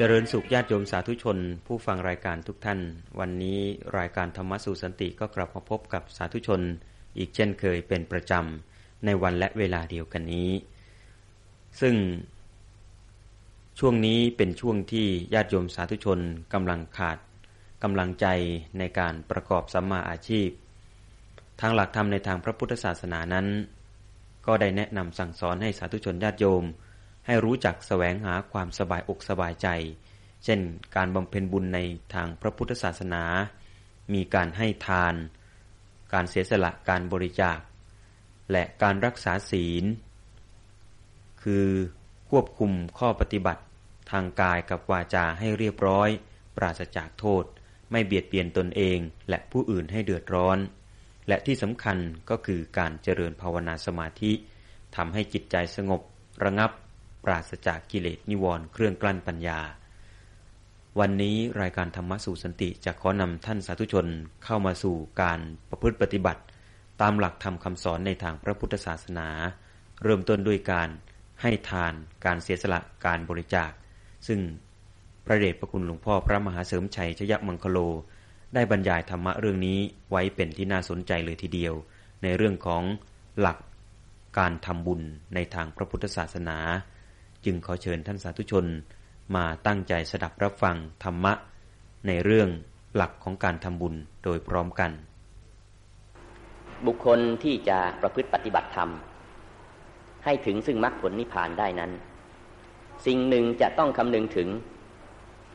เจริญสุขญาติโยมสาธุชน ผู้ฟังรายการทุกท่าน วันนี้รายการธรรมสู่สันติก็กลับมาพบกับสาธุชน อีกเช่นเคยเป็นประจำในวันและเวลาเดียวกันนี้ ซึ่ง ช่วงนี้เป็นช่วงที่ญาติโยมสาธุชนกำลังขาดกำลังใจในการประกอบสัมมาอาชีพ ทางหลักธรรมในทางพระพุทธศาสนานั้น ก็ได้แนะนำสั่งสอนให้สาธุชนญาติโยม ให้รู้จักแสวงหาความสบายอกสบายใจ เช่น การบำเพ็ญบุญในทางพระพุทธศาสนา มีการให้ทาน การเสียสละการบริจาค และการรักษาศีล คือควบคุมข้อปฏิบัติทางกายกับวาจาให้เรียบร้อย ปราศจากโทษ ไม่เบียดเบียนตนเองและผู้อื่นให้เดือดร้อน และที่สำคัญก็คือการเจริญภาวนาสมาธิทำให้จิตใจสงบระงับ ราศจากกิเลสนิวรณ์เครื่องกลั้นปัญญา วันนี้รายการธรรมสู่สันติจะขอนำท่านสาธุชนเข้ามาสู่การประพฤติปฏิบัติ ตามหลักธรรมคำสอนในทางพระพุทธศาสนา เริ่มต้นด้วยการให้ทานการเสียสละการบริจาค ซึ่งพระเดชพระคุณหลวงพ่อพระมหาเสริมชัยชยมังคโล ได้บรรยายธรรมะเรื่องนี้ไว้เป็นที่น่าสนใจเลยทีเดียว ในเรื่องของหลักการทำบุญในทางพระพุทธศาสนา จึงขอเชิญท่านสาธุชนมาตั้งใจสดับรับฟังธรรมะ ในเรื่องหลักของการทำบุญโดยพร้อมกัน บุคคลที่จะประพฤติปฏิบัติธรรม ให้ถึงซึ่งมรรคผลนิพพานได้นั้น สิ่งหนึ่งจะต้องคำนึงถึง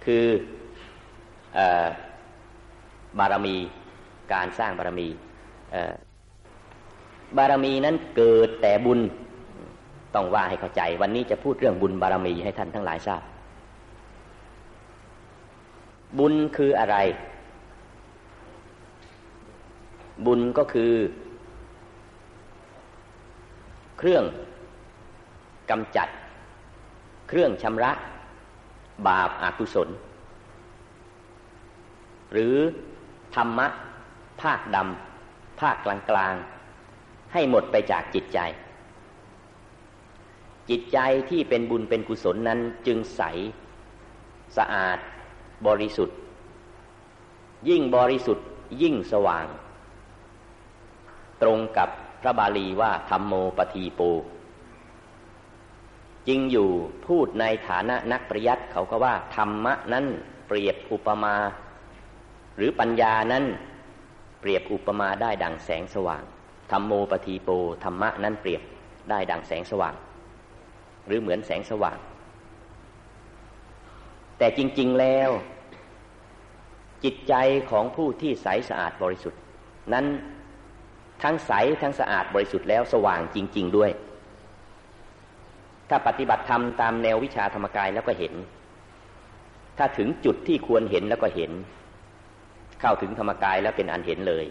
คืออบารมีการสร้างบารมีบารมีนั้นเกิดแต่บุญ ต้องว่าให้เข้าใจ วันนี้จะพูดเรื่องบุญบารมีให้ท่านทั้งหลายทราบ บุญคืออะไร บุญก็คือ เครื่องกำจัด เครื่องชำระ บาปอากุศล หรือธรรมะ ภาคดำภาคกลางๆ ให้หมดไปจากจิตใจ จิตใจที่เป็นบุญเป็นกุศลนั้นจึงใส สะอาด บริสุทธิ์ ยิ่งบริสุทธิ์ยิ่งสว่าง ตรงกับพระบาลีว่าธรรมโมปทีโปจริงอยู่พูดในฐานะนักปริยัติเขาก็ว่า ธรรมะนั้นเปรียบอุปมา หรือปัญญานั้นเปรียบอุปมาได้ดังแสงสว่างธรรมโมปทีโปธรรมะนั้นเปรียบได้ดังแสงสว่าง หรือเหมือนแสงสว่าง แต่จริง ๆแล้ว จิตใจของผู้ที่ใสสะอาดบริสุทธิ์ นั้นทั้งใสทั้งสะอาดบริสุทธิ์แล้วสว่างจริง ๆด้วย ถ้าปฏิบัติธรรมตามแนววิชาธรรมกายแล้วก็เห็น ถ้าถึงจุดที่ควรเห็นแล้วก็เห็น เข้าถึงธรรมกายแล้วเป็นอันเห็นเลย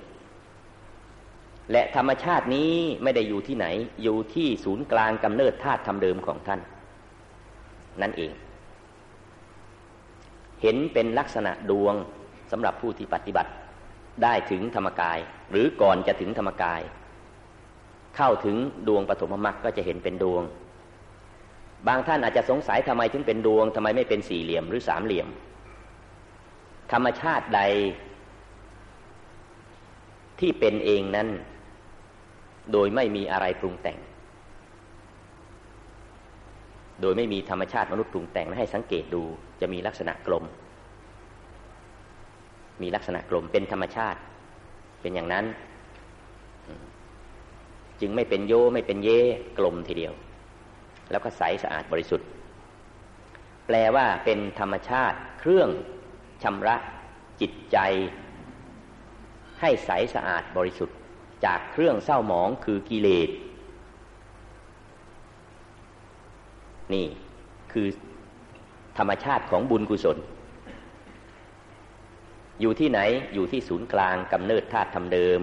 และธรรมชาตินี้ไม่ได้อยู่ที่ไหน อยู่ที่ศูนย์กลางกำเนิดธาตุธรรมเดิมของท่าน นั่นเอง เห็นเป็นลักษณะดวงสำหรับผู้ที่ปฏิบัติ ได้ถึงธรรมกาย หรือก่อนจะถึงธรรมกาย เข้าถึงดวงปฐมมรรคก็จะเห็นเป็นดวง บางท่านอาจจะสงสัยทำไมถึงเป็นดวงทำไมไม่เป็นสี่เหลี่ยมหรือสามเหลี่ยม ธรรมชาติใด ที่เป็นเองนั้น โดยไม่มีอะไรปรุงแต่ง โดยไม่มีธรรมชาติมนุษย์ปรุงแต่งให้สังเกตดูจะมีลักษณะกลม มีลักษณะกลมเป็นธรรมชาติ เป็นอย่างนั้น จึงไม่เป็นโยไม่เป็นเยกลมทีเดียว แล้วก็ใสสะอาดบริสุทธิ์ แปลว่าเป็นธรรมชาติเครื่องชำระจิตใจ ให้ใสสะอาดบริสุทธิ์จากเครื่องเศร้าหมองคือกิเลส นี่คือธรรมชาติของบุญกุศล อยู่ที่ไหนอยู่ที่ศูนย์กลางกำเนิดธาตุธรรมเดิม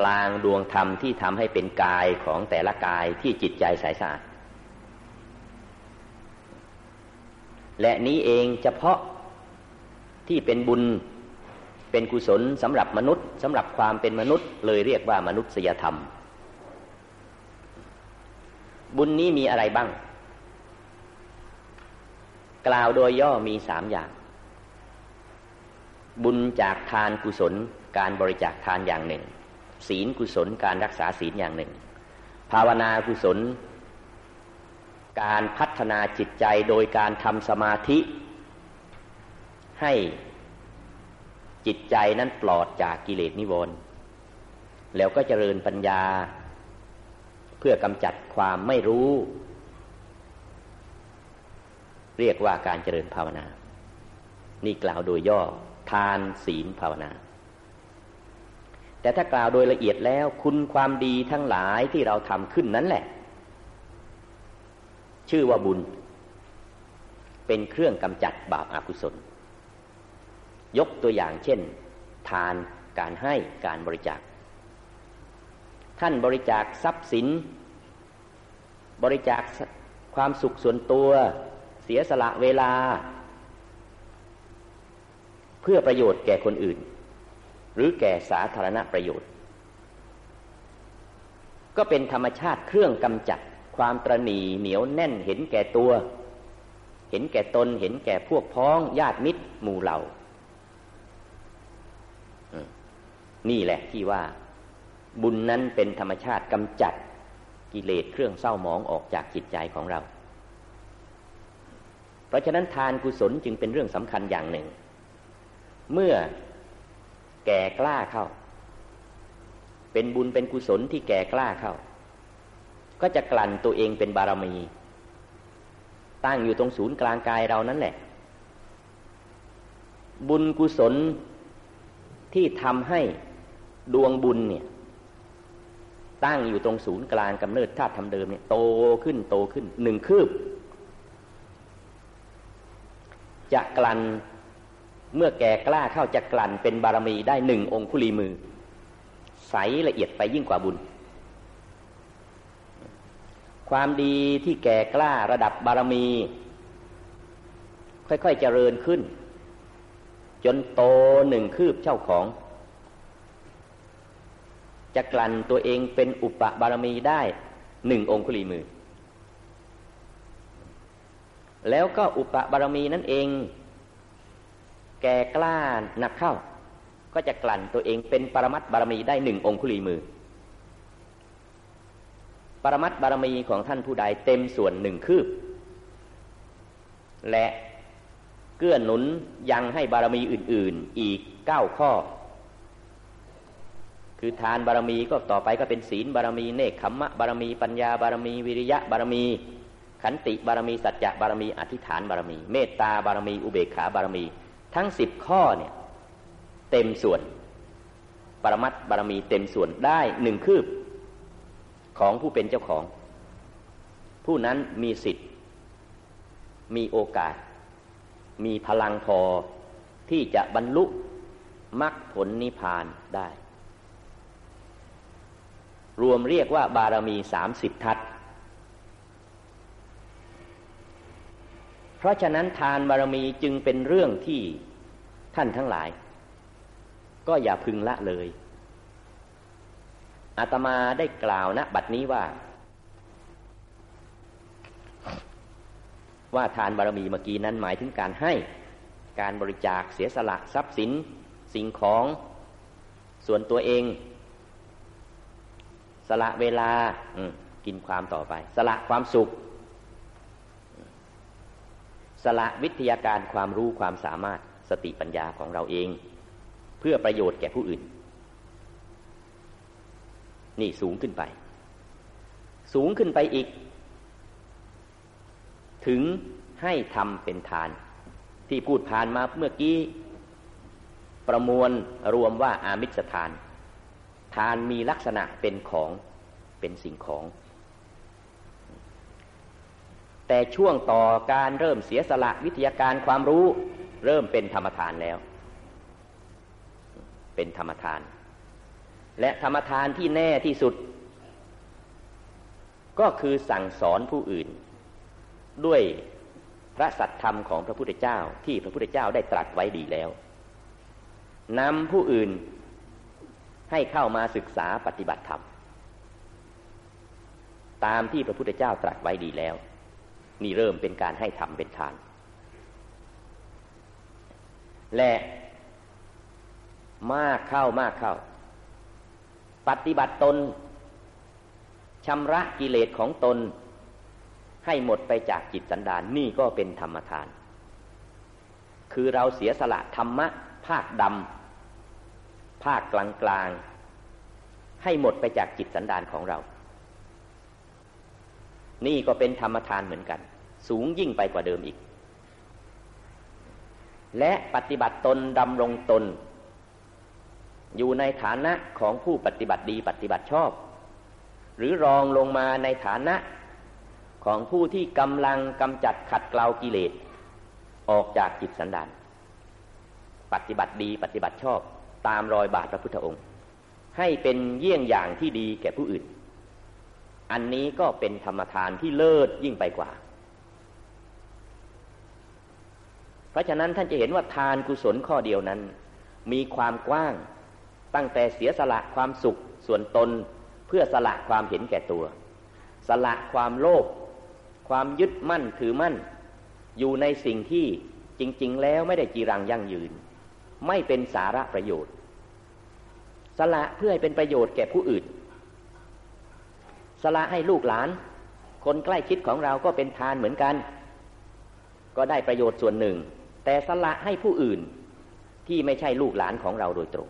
กลางดวงธรรมที่ทำให้เป็นกายของแต่ละกายที่จิตใจใสสะอาดและนี้เองเฉพาะที่เป็นบุญ เป็นกุศลสำหรับมนุษย์สำหรับความเป็นมนุษย์ เลยเรียกว่ามนุษยธรรม บุญนี้มีอะไรบ้าง กล่าวโดยย่อมีสามอย่าง บุญจากทานกุศลการบริจาคทานอย่างหนึ่ง ศีลกุศลการรักษาศีลอย่างหนึ่ง ภาวนากุศล การพัฒนาจิตใจโดยการทำสมาธิให้ จิตใจนั้นปลอดจากกิเลสนิวรณ์แล้วก็เจริญปัญญา เพื่อกำจัดความไม่รู้ เรียกว่าการเจริญภาวนา นี่กล่าวโดยย่อทานศีลภาวนา แต่ถ้ากล่าวโดยละเอียดแล้วคุณความดีทั้งหลายที่เราทำขึ้นนั้นแหละ ชื่อว่าบุญ เป็นเครื่องกำจัดบาปอากุศล ยกตัวอย่างเช่น ทานการให้การบริจาค ท่านบริจาคทรัพย์สิน บริจาคความสุขส่วนตัว เสียสละเวลา เพื่อประโยชน์แก่คนอื่น หรือแก่สาธารณประโยชน์ ก็เป็นธรรมชาติเครื่องกำจัดความตรณีเหนียวแน่นเห็นแก่ตัว เห็นแก่ตนเห็นแก่พวกพ้องญาติมิตรหมู่เหล่า นี่แหละที่ว่า บุญนั้นเป็นธรรมชาติกำจัดกิเลสเครื่องเศร้าหมองออกจากจิตใจของเรา เพราะฉะนั้นทานกุศลจึงเป็นเรื่องสำคัญอย่างหนึ่ง เมื่อแก่กล้าเข้า เป็นบุญเป็นกุศลที่แก่กล้าเข้า ก็จะกลั่นตัวเองเป็นบารมี ตั้งอยู่ตรงศูนย์กลางกายเรานั่นแหละ บุญกุศลที่ทำให้ ดวงบุญเนี่ย ตั้งอยู่ตรงศูนย์กลางกำเนิดธาตุทำเดิมเนี่ยโตขึ้นโตขึ้นหนึ่งคืบ จะกลั่นเมื่อแก่กล้าเข้าจะกลั่นเป็นบารมีได้หนึ่งองคุลีมือ ใสละเอียดไปยิ่งกว่าบุญ ความดีที่แก่กล้าระดับบารมี ค่อยๆเจริญขึ้น จนโตหนึ่งคืบเจ้าของ จะกลั่นตัวเองเป็นอุปบารมีได้หนึ่งองคุลีมือ แล้วก็อุปบารมีนั่นเอง แก่กล้าหนักเข้า ก็จะกลั่นตัวเองเป็นปรมัตบารมีได้หนึ่งองคุลีมือ ปรมัตบารมีของท่านผู้ใดเต็มส่วนหนึ่งคืบ และเกื้อหนุนยังให้บารมีอื่น ๆ อีกเก้าข้อ คือทานบารมีก็ต่อไปก็เป็นศีลบารมีเนคขมมะบารมีปัญญาบารมีวิริยะบารมี ขันติบารมีสัจจะบารมีอธิษฐานบารมี เมตตาบารมีอุเบกขาบารมี ทั้งสิบข้อเนี่ยเต็มส่วน ปรมัตบารมีเต็มส่วนได้หนึ่งคืบ ของผู้เป็นเจ้าของ ผู้นั้นมีสิทธิ์ มีโอกาส มีพลังพอที่จะบรรลุมรรคผลนิพพานได้ รวมเรียกว่าบารมีสามสิบทัศเพราะฉะนั้นทานบารมีจึงเป็นเรื่องที่ท่านทั้งหลาย ก็อย่าพึงละเลยอาตมาได้กล่าวณบัดนี้ว่า ว่าทานบารมีเมื่อกี้นั้นหมายถึงการให้การบริจาคเสียสละทรัพย์สิน สิ่งของส่วนตัวเอง สละเวลากินความต่อไป สละความสุข สละวิทยาการความรู้ความสามารถสติปัญญาของเราเอง เพื่อประโยชน์แก่ผู้อื่น นี่สูงขึ้นไป สูงขึ้นไปอีก ถึงให้ทำเป็นทาน ที่พูดผ่านมาเมื่อกี้ ประมวลรวมว่าอามิสทาน ทานมีลักษณะเป็นของเป็นสิ่งของ แต่ช่วงต่อการเริ่มเสียสละวิทยาการความรู้เริ่มเป็นธรรมทานแล้ว เป็นธรรมทาน และธรรมทานที่แน่ที่สุด ก็คือสั่งสอนผู้อื่น ด้วยพระสัตธรรมของพระพุทธเจ้าที่พระพุทธเจ้าได้ตรัสไว้ดีแล้วนำผู้อื่น ให้เข้ามาศึกษาปฏิบัติธรรม ตามที่พระพุทธเจ้าตรัสไว้ดีแล้ว นี่เริ่มเป็นการให้ทำเป็นทาน และมากเข้ามากเข้า ปฏิบัติตนชำระกิเลสของตน ให้หมดไปจากจิตสันดานนี่ก็เป็นธรรมทาน คือเราเสียสละธรรมะ ภาคดำ ภาคกลางกลางให้หมดไปจากจิตสันดานของเรา นี่ก็เป็นธรรมทานเหมือนกัน สูงยิ่งไปกว่าเดิมอีก และปฏิบัติตนดำรงตน อยู่ในฐานะของผู้ปฏิบัติดีปฏิบัติชอบ หรือรองลงมาในฐานะของผู้ที่กำลังกำจัดขัดเกลากิเลส ออกจากจิตสันดาน ปฏิบัติดีปฏิบัติชอบ ตามรอยบาทพระพุทธองค์ ให้เป็นเยี่ยงอย่างที่ดีแก่ผู้อื่น อันนี้ก็เป็นธรรมทานที่เลิศยิ่งไปกว่า เพราะฉะนั้นท่านจะเห็นว่าทานกุศลข้อเดียวนั้น มีความกว้างตั้งแต่เสียสละความสุขส่วนตนเพื่อสละความเห็นแก่ตัว สละความโลภความยึดมั่นถือมั่น อยู่ในสิ่งที่จริง ๆ แล้วไม่ได้จีรังยั่งยืน ไม่เป็นสาระประโยชน์ สละเพื่อให้เป็นประโยชน์แก่ผู้อื่น สละให้ลูกหลาน คนใกล้ชิดของเราก็เป็นทานเหมือนกัน ก็ได้ประโยชน์ส่วนหนึ่ง แต่สละให้ผู้อื่นที่ไม่ใช่ลูกหลานของเราโดยตรง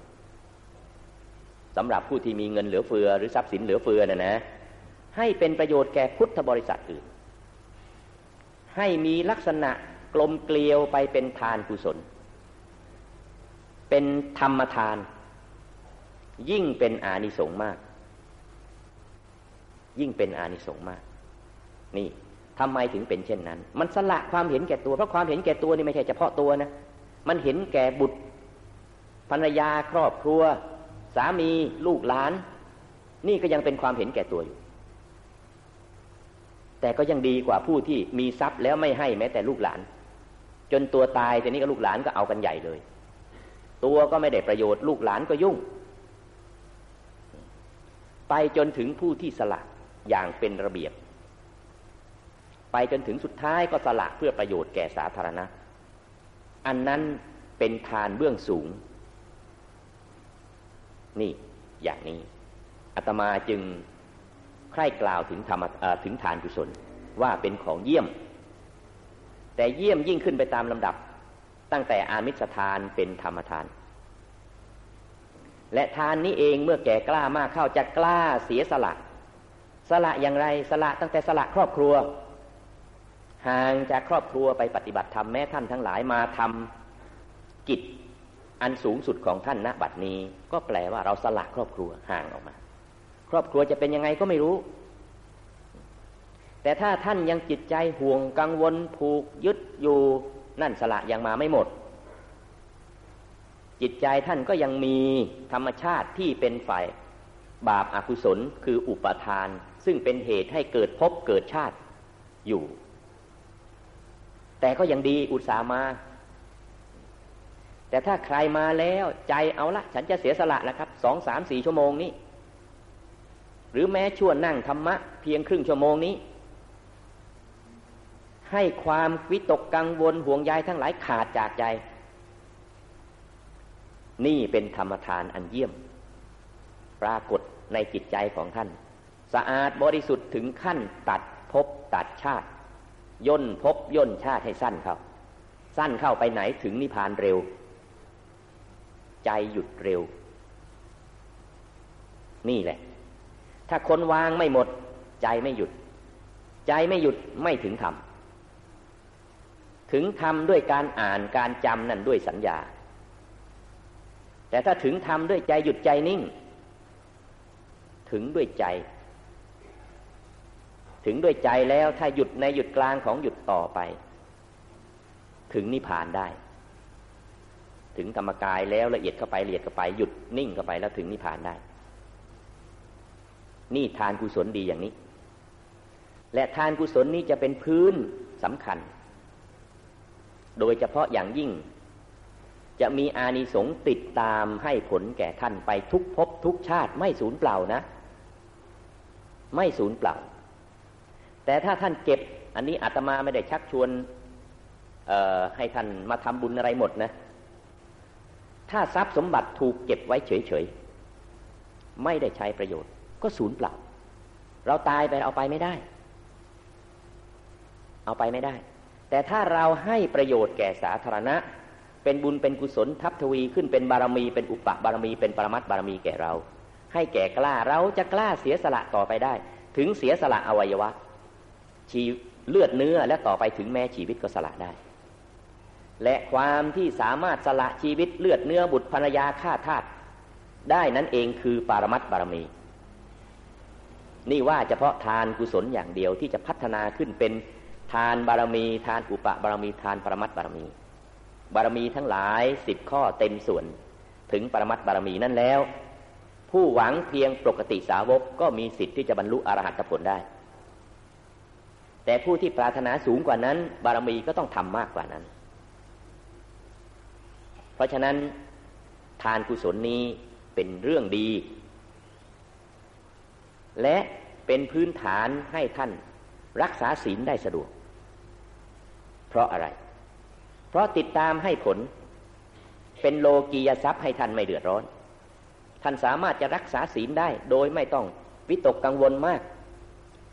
สำหรับผู้ที่มีเงินเหลือเฟือหรือทรัพย์สินเหลือเฟือนะนะ ให้เป็นประโยชน์แก่พุทธบริษัทอื่น ให้มีลักษณะกลมเกลียวไปเป็นทานกุศล เป็นธรรมทาน ยิ่งเป็นอานิสงส์มาก ยิ่งเป็นอานิสงส์มาก นี่ทำไมถึงเป็นเช่นนั้น มันสละความเห็นแก่ตัว เพราะความเห็นแก่ตัวนี่ไม่ใช่เฉพาะตัวนะ มันเห็นแก่บุตรภรรยาครอบครัว สามีลูกหลาน นี่ก็ยังเป็นความเห็นแก่ตัวอยู่ แต่ก็ยังดีกว่าผู้ที่มีทรัพย์แล้วไม่ให้แม้แต่ลูกหลาน จนตัวตายทีนี้ก็ลูกหลานก็เอากันใหญ่เลย ตัวก็ไม่ได้ประโยชน์ลูกหลานก็ยุ่ง ไปจนถึงผู้ที่สละอย่างเป็นระเบียบ ไปจนถึงสุดท้ายก็สละเพื่อประโยชน์แก่สาธารณะ อันนั้นเป็นทานเบื้องสูง นี่อย่างนี้อาตมาจึงใคร่กล่าวถึงธรรมถึงฐานกุศลว่าเป็นของเยี่ยม แต่เยี่ยมยิ่งขึ้นไปตามลำดับ ตั้งแต่อามิสทานเป็นธรรมทาน และทานนี้เองเมื่อแก่กล้ามากเข้าจะกล้าเสียสละ สละอย่างไรสละตั้งแต่สละครอบครัว ห่างจากครอบครัวไปปฏิบัติธรรมแม้ท่านทั้งหลายมาทำกิจอันสูงสุดของท่านณบัดนี้ก็แปลว่าเราสละครอบครัวห่างออกมา ครอบครัวจะเป็นยังไงก็ไม่รู้ แต่ถ้าท่านยังจิตใจห่วงกังวลผูกยึดอยู่ นั่นสละยังมาไม่หมด จิตใจท่านก็ยังมีธรรมชาติที่เป็นฝ่ายบาปอากุศลคืออุปทาน ซึ่งเป็นเหตุให้เกิดภพเกิดชาติอยู่ แต่ก็ยังดีอุตสามา แต่ถ้าใครมาแล้วใจเอาละ ฉันจะเสียสละแล้วครับสองสามสี่ชั่วโมงนี้ หรือแม้ชั่วนั่งธรรมะเพียงครึ่งชั่วโมงนี้ ให้ความวิตกกังวลห่วงใยทั้งหลายขาดจากใจ นี่เป็นธรรมทานอันเยี่ยม ปรากฏในจิตใจของท่าน สะอาดบริสุทธิ์ถึงขั้นตัดภพตัดชาติ ย่นภพย่นชาติให้สั้นเข้าสั้นเข้าไปไหนถึงนิพพานเร็ว ใจหยุดเร็ว นี่แหละ ถ้าคนวางไม่หมด ใจไม่หยุด ใจไม่หยุดไม่ถึงธรรม ถึงธรรมด้วยการอ่านการจำนั่นด้วยสัญญา แต่ถ้าถึงธรรมด้วยใจหยุดใจนิ่ง ถึงด้วยใจ ถึงด้วยใจแล้วถ้าหยุดในหยุดกลางของหยุดต่อไป ถึงนิพพานได้ ถึงธรรมกายแล้วละเอียดเข้าไปละเอียดเข้าไปหยุดนิ่งเข้าไปแล้วถึงนิพพานได้ นี่ทานกุศลดีอย่างนี้ และทานกุศลนี้จะเป็นพื้นสำคัญ โดยเฉพาะอย่างยิ่ง จะมีอานิสงส์ติดตามให้ผลแก่ท่านไปทุกภพทุกชาติไม่สูญเปล่านะ ไม่สูญเปล่า แต่ถ้าท่านเก็บ อันนี้อาตมาไม่ได้ชักชวนให้ท่านมาทำบุญอะไรหมดนะ ถ้าทรัพย์สมบัติถูกเก็บไว้เฉยๆ ไม่ได้ใช้ประโยชน์ ก็สูญเปล่า เราตายไปเอาไปไม่ได้ เอาไปไม่ได้ แต่ถ้าเราให้ประโยชน์แก่สาธารณะ เป็นบุญเป็นกุศลทับทวีขึ้นเป็นบารมีเป็นอุปบารมีเป็นปรมัตบารมีแก่เรา ให้แก่กล้าเราจะกล้าเสียสละต่อไปได้ ถึงเสียสละอวัยวะชีเลือดเนื้อและต่อไปถึงแม้ชีวิตก็สละได้ และความที่สามารถสละชีวิตเลือดเนื้อบุตรภรรยาฆ่าทาสได้นั่นเองคือปารมัตบารมี นี่ว่าเฉพาะทานกุศลอย่างเดียวที่จะพัฒนาขึ้นเป็น ทานบารมี ทานอุปบารมีทานปรมัตบารมี บารมีทั้งหลายสิบข้อเต็มส่วน ถึงปรมัตบารมีนั่นแล้ว ผู้หวังเพียงปกติสาวกก็มีสิทธิ์ที่จะบรรลุอรหัตผลได้ แต่ผู้ที่ปรารถนาสูงกว่านั้น บารมีก็ต้องทำมากกว่านั้น เพราะฉะนั้นทานกุศลนี้เป็นเรื่องดี และเป็นพื้นฐานให้ท่านรักษาศีลได้สะดวก ราะอะไร เพราะติดตามให้ผล เป็นโลกียทรัพย์ให้ท่านไม่เดือดร้อน ท่านสามารถจะรักษาศีลได้ โดยไม่ต้องวิตกกังวลมาก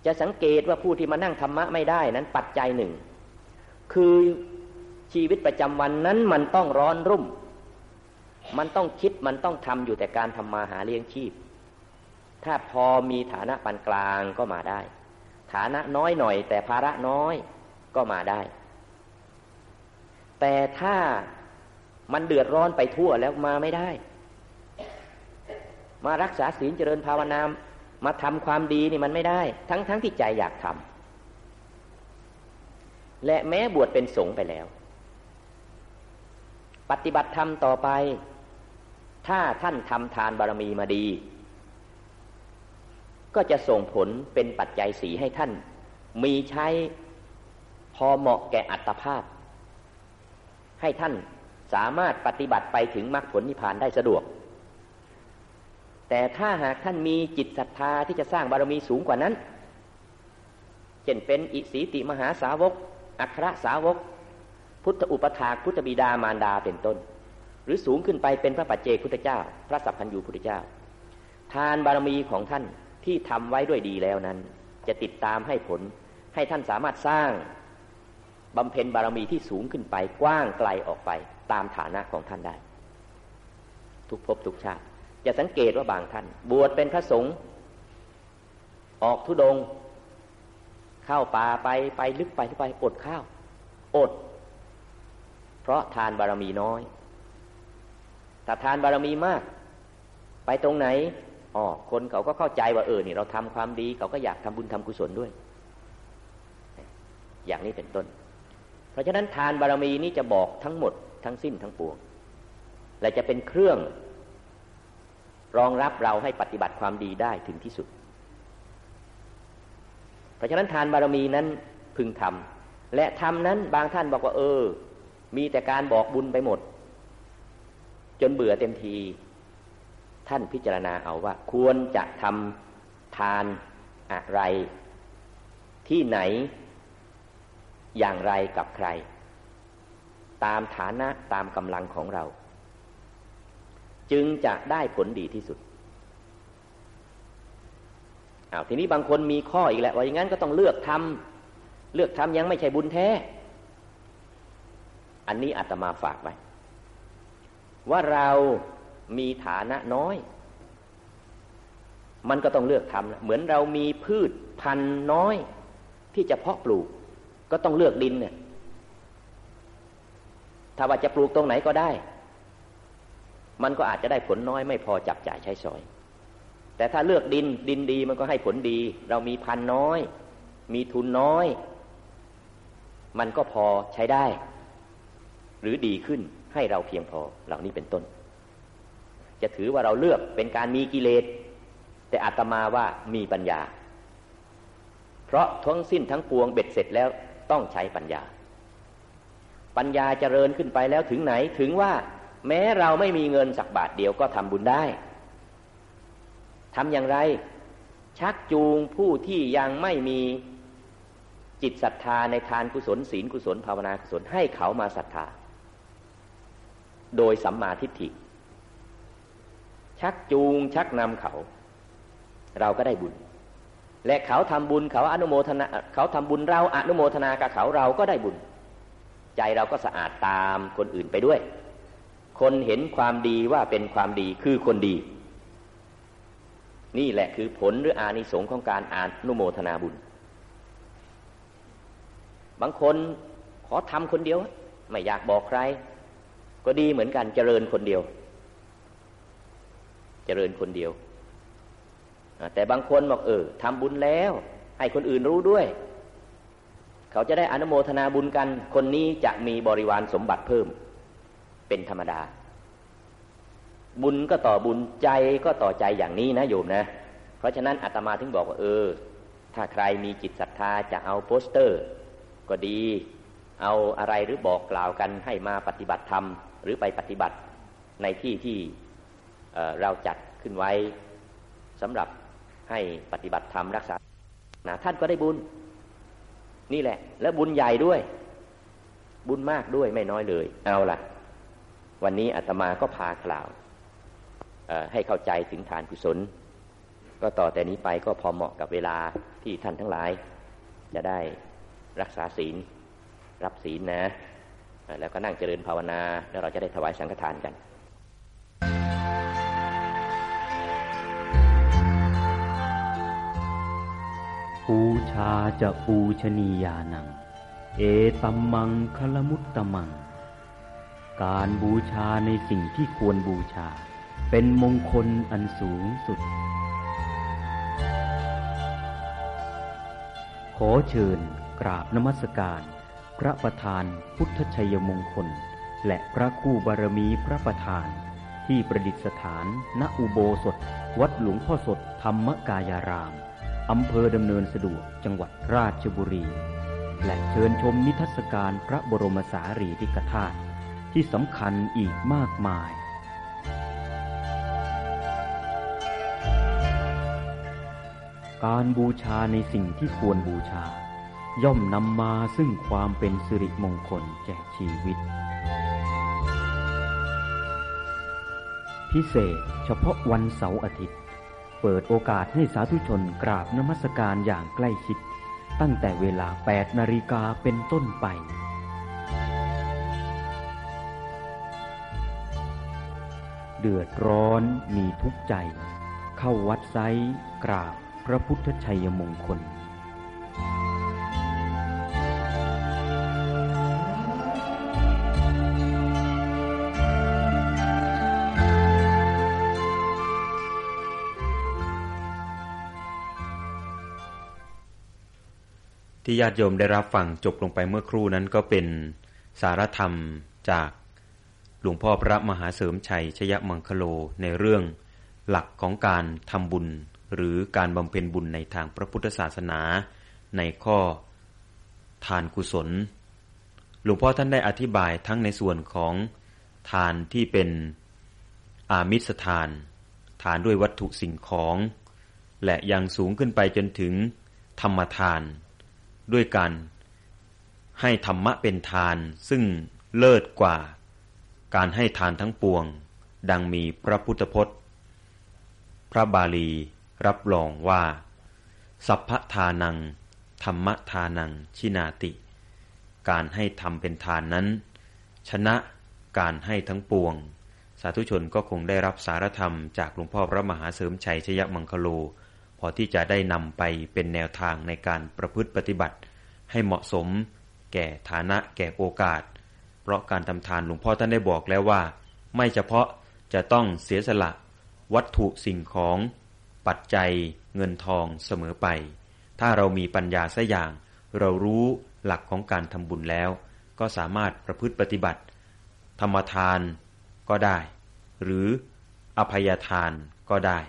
จะสังเกตว่าผู้ที่มานั่งธรรมะไม่ได้นั้นปัจจัยหนึ่ง คือชีวิตประจำวันนั้นมันต้องร้อนรุ่ม มันต้องคิดมันต้องทำอยู่แต่การทำมาหาเลี้ยงชีพ ถ้าพอมีฐานะปานกลางก็มาได้ ฐานะน้อยหน่อยแต่ภาระน้อยก็มาได้ แต่ถ้ามันเดือดร้อนไปทั่วแล้วมาไม่ได้ มารักษาศีลเจริญภาวนามาทำความดีนี่มันไม่ได้ ทั้งๆทที่ใจอยากทำและแม้บวชเป็นสงฆ์ไปแล้ว ปฏิบัติธรรมต่อไป ถ้าท่านทำทานบารมีมาดี ก็จะส่งผลเป็นปัจจัยสีให้ท่าน มีใช้พอเหมาะแก่อัตภาพ ให้ท่านสามารถปฏิบัติไปถึงมรรคผลนิพพานได้สะดวก แต่ถ้าหากท่านมีจิตศรัทธาที่จะสร้างบารมีสูงกว่านั้น เช่นเป็นอิสีติมหาสาวก อัครสาวก พุทธอุปถาพุทธบิดามารดาเป็นต้น หรือสูงขึ้นไปเป็นพระปัจเจกพุทธเจ้า พระสัพพัญญูพุทธเจ้า ทานบารมีของท่านที่ทำไว้ด้วยดีแล้วนั้น จะติดตามให้ผลให้ท่านสามารถสร้าง บำเพ็ญบารมีที่สูงขึ้นไปกว้างไกลออกไปตามฐานะของท่านได้ ทุกภพทุกชาติจะสังเกตว่าบางท่าน บวชเป็นพระสงฆ์ออกทุดง เข้าป่าไปไปลึกไปลึกไปอดข้าว อด เพราะทานบารมีน้อยถ้าทานบารมีมาก ไปตรงไหนอ๋อคนเขาก็เข้าใจว่าเออนี่เราทำความดี เขาก็อยากทำบุญทำกุศลด้วย อย่างนี้เป็นต้น เพราะฉะนั้นทานบารมีนี้จะบอกทั้งหมดทั้งสิ้นทั้งปวง และจะเป็นเครื่อง รองรับเราให้ปฏิบัติความดีได้ถึงที่สุด เพราะฉะนั้นทานบารมีนั้นพึงทำและทำนั้นบางท่านบอกว่า เออ มีแต่การบอกบุญไปหมด จนเบื่อเต็มที ท่านพิจารณาเอาว่า ควรจะทำทานอะไรที่ไหน อย่างไรกับใคร ตามฐานะตามกำลังของเรา จึงจะได้ผลดีที่สุดอาทีนี้บางคนมีข้ออีกแหละว่าอย่างนั้นก็ต้องเลือกทำเลือกทำยังไม่ใช่บุญแท้ อันนี้อาตมาฝากไว้ ว่าเรามีฐานะน้อย มันก็ต้องเลือกทำเหมือนเรามีพืชพันธุ์น้อยที่จะเพาะปลูก ก็ต้องเลือกดินเนี่ย ถ้าว่าจะปลูกตรงไหนก็ได้ มันก็อาจจะได้ผลน้อยไม่พอจับจ่ายใช้สอย แต่ถ้าเลือกดินดินดีมันก็ให้ผลดี เรามีพันน้อย มีทุนน้อย มันก็พอใช้ได้ หรือดีขึ้นให้เราเพียงพอเหล่านี้เป็นต้น จะถือว่าเราเลือกเป็นการมีกิเลสแต่อาตมาว่ามีปัญญา เพราะทั้งสิ้นทั้งปวงเบ็ดเสร็จแล้ว ต้องใช้ปัญญา ปัญญาเจริญขึ้นไปแล้วถึงไหนถึงว่า แม้เราไม่มีเงินสักบาทเดียวก็ทำบุญได้ทำอย่างไร ชักจูงผู้ที่ยังไม่มีจิตศรัทธาในทานกุศลศีลกุศลภาวนากุศลให้เขามาศรัทธา โดยสัมมาทิฏฐิ ชักจูงชักนำเขา เราก็ได้บุญ และเขาทำบุญเขาอนุโมทนาเขาทำบุญเราอนุโมทนากับเขาเราก็ได้บุญ ใจเราก็สะอาดตามคนอื่นไปด้วย คนเห็นความดีว่าเป็นความดีคือคนดี นี่แหละคือผลหรืออานิสงส์ของการอนุโมทนาบุญ บางคนขอทำคนเดียว ไม่อยากบอกใคร ก็ดีเหมือนกันเจริญคนเดียว เจริญคนเดียว แต่บางคนบอกเออทำบุญแล้ว ให้คนอื่นรู้ด้วย เขาจะได้อนุโมทนาบุญกัน คนนี้จะมีบริวารสมบัติเพิ่ม เป็นธรรมดา บุญก็ต่อบุญใจก็ต่อใจอย่างนี้นะโยมนะ เพราะฉะนั้นอาตมาถึงบอกว่าเออ ถ้าใครมีจิตศรัทธาจะเอาโปสเตอร์ ก็ดี เอาอะไรหรือบอกกล่าวกันให้มาปฏิบัติธรรม หรือไปปฏิบัติในที่ที่เราจัดขึ้นไว้สำหรับ ให้ปฏิบัติธรรมรักษานะท่านก็ได้บุญ นี่แหละ และบุญใหญ่ด้วย บุญมากด้วยไม่น้อยเลย เอาล่ะ วันนี้อาตมาก็พากล่าวให้เข้าใจถึงฐานกุศล ก็ต่อแต่นี้ไปก็พอเหมาะกับเวลาที่ท่านทั้งหลาย จะได้รักษาศีล รับศีลนะ แล้วก็นั่งเจริญภาวนา แล้วเราจะได้ถวายสังฆทานกัน ปูชาจะปูชนียานัง เอตัมมังคลมุตตมัง การบูชาในสิ่งที่ควรบูชา เป็นมงคลอันสูงสุด ขอเชิญกราบนมัสการ พระประธานพุทธชัยมงคล และพระคู่บารมีพระประธาน ที่ประดิษฐานณอุโบสถ วัดหลวงพ่อสดธรรมกายาราม อำเภอดำเนินสะดวกจังหวัดราชบุรี และเชิญชมนิทรรศการพระบรมสารีริกธาตุที่สำคัญอีกมากมาย การบูชาในสิ่งที่ควรบูชา ย่อมนำมาซึ่งความเป็นสิริมงคลแก่ชีวิต พิเศษเฉพาะวันเสาร์อาทิตย์ เปิดโอกาสให้สาธุชนกราบนมัสการอย่างใกล้ชิด ตั้งแต่เวลา 8 นาฬิกาเป็นต้นไป เดือดร้อนมีทุกใจ เข้าวัดไซกราบพระพุทธชัยมงคล ที่ญาติโยมได้รับฟังจบลงไปเมื่อครู่นั้นก็เป็นสารธรรมจากหลวงพ่อพระมหาเสริมชัยชยมังคโลในเรื่องหลักของการทำบุญ หรือการบำเพ็ญบุญในทางพระพุทธศาสนา ในข้อทานกุศล หลวงพ่อท่านได้อธิบายทั้งในส่วนของทานที่เป็นอามิสทาน ทานด้วยวัตถุสิ่งของ และยังสูงขึ้นไปจนถึงธรรมทาน ด้วยการให้ธรรมะเป็นทานซึ่งเลิศกว่า การให้ทานทั้งปวง ดังมีพระพุทธพจน์ พระบาลีรับรองว่า สัพพทานัง ธรรมทานังชินาติ การให้ทำเป็นทานนั้น ชนะการให้ทั้งปวง สาธุชนก็คงได้รับสารธรรมจากหลวงพ่อพระมหาเสริมชัยชยมังคโล อที่จะได้นำไปเป็นแนวทางในการประพฤติปฏิบัติ ให้เหมาะสม แก่ฐานะแก่โอกาส เพราะการทำทานหลวงพ่อท่านได้บอกแล้วว่า ไม่เฉพาะจะต้องเสียสละ วัตถุสิ่งของ ปัจจัย เงินทองเสมอไป ถ้าเรามีปัญญาสัอย่าง เรารู้หลักของการทำบุญแล้ว ก็สามารถประพฤติปฏิบัติ ธรรมทานก็ได้ หรืออภัยทานก็ได้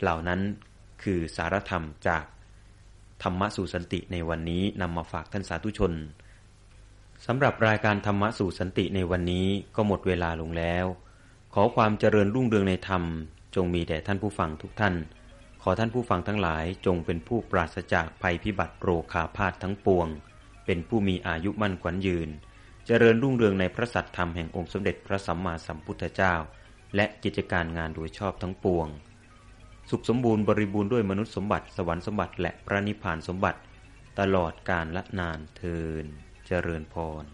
เหล่านั้น คือสารธรรมจากธรรมะสู่สันติในวันนี้นำมาฝากท่านสาธุชนสำหรับรายการธรรมะสู่สันติในวันนี้ก็หมดเวลาลงแล้ว ขอความเจริญรุ่งเรืองในธรรม จงมีแด่ท่านผู้ฟังทุกท่าน ขอท่านผู้ฟังทั้งหลายจงเป็นผู้ปราศจากภัยพิบัติโรคาพาธทั้งปวง เป็นผู้มีอายุมั่นขวัญยืน เจริญรุ่งเรืองในพระสัตธรรมแห่งองค์สมเด็จพระสัมมาสัมพุทธเจ้า และกิจการงานโดยชอบทั้งปวง สุขสมบูรณ์บริบูรณ์ด้วยมนุษย์สมบัติ สวรรค์สมบัติและพระนิพพานสมบัติ ตลอดกาลละนานเทินเจริญพร